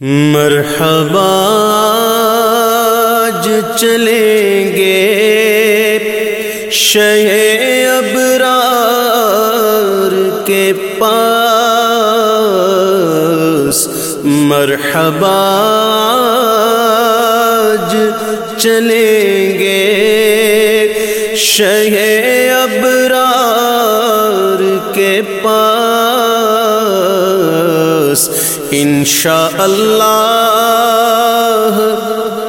مرحبا، آج چلیں گے۔ شہ ابرار کے پاس۔ مرحبا، آج چلیں گے۔ شہ ابرار کے پاس۔ انشاء اللہ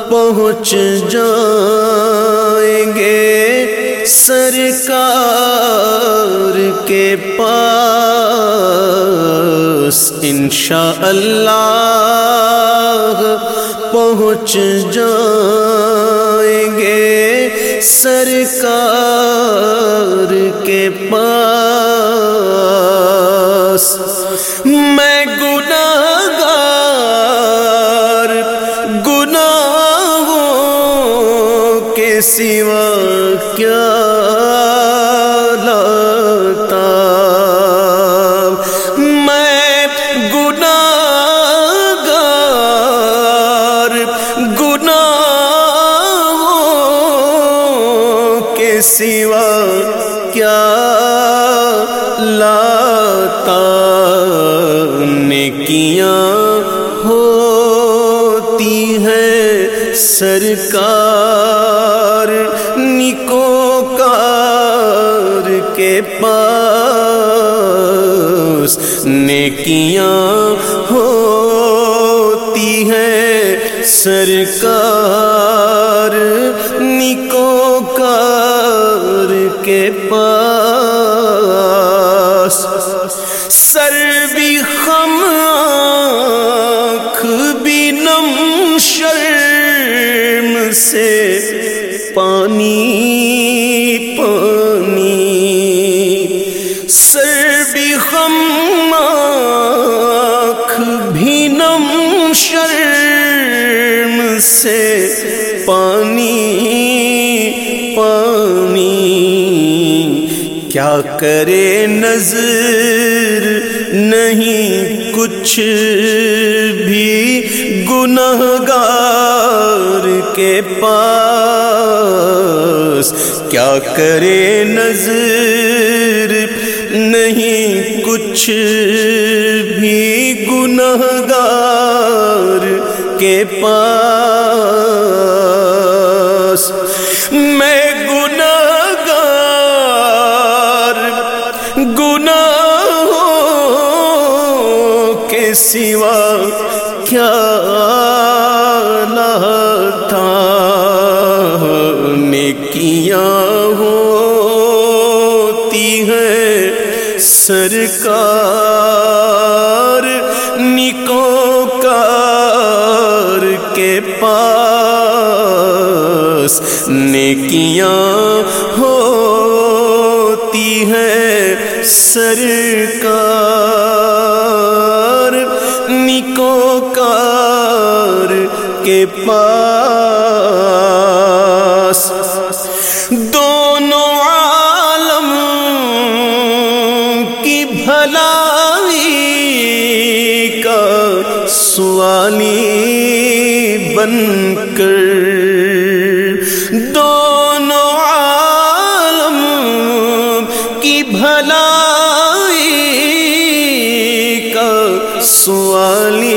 پہنچ جائیں گے سرکار کے پاس۔ انشاء اللہ پہنچ جائیں گے سرکار گناہوں کے سوا کیا پاس نیکیاں ہوتی ہیں سرکار نکوکار کے پاس سر بھی خم، آنکھ بھی نم، شرم سے پانی پانی سے پانی پانی۔ کیا کرے نظر؟ نہیں، کچھ بھی۔ گناہ گار کے پاس کیا کرے نظر؟ نہیں، کچھ بھی۔ گناہ گار کے پاس میں گناہگار گناہوں کے سوا کیا لاتا نیکیاں ہوتی ہیں سرکار پاس نیکیاں ہوتی ہیں سرکار نکوکار کے پاس۔ دونوں عالم کی بھلائی کا سوالی بن کر۔ دونوں عالم کی بھلائی کا سوالی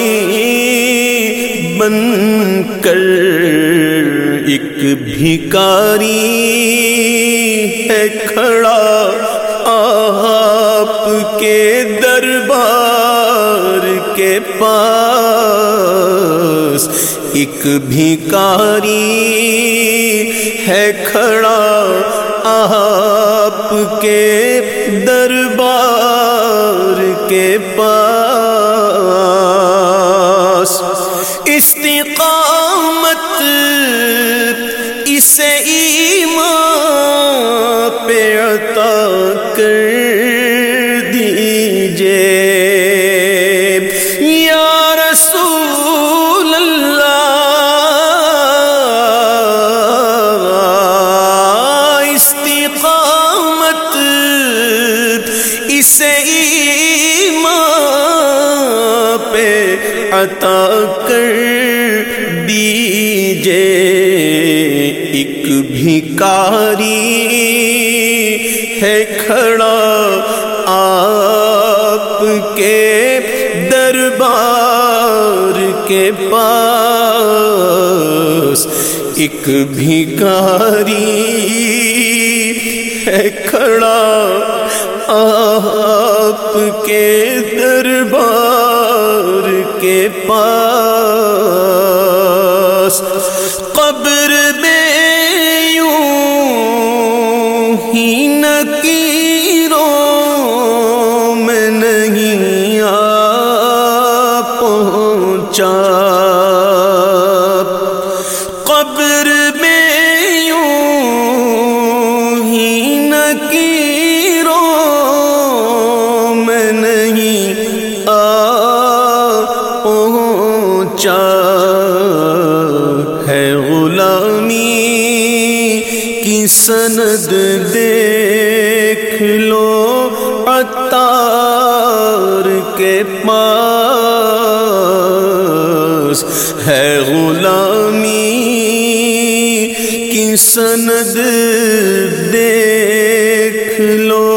بن کر۔ ایک بھکاری ہے کھڑا آپ کے دربار کے پاس ایک بھیکاری ہے کھڑا آپ کے دربار کے پاس۔ استقامت اسے عطا کر دیجے ایک بھکاری ہے کھڑا آپ کے دربار کے پاس۔ ایک بھکاری ہے کھڑا آپ کے دربار کے پاس پہنچا ہے غلامی کی سند دیکھ لو عطار کے پاس ہے غلامی کی سند دیکھ لو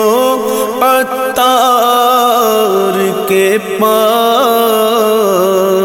عطار کے پاس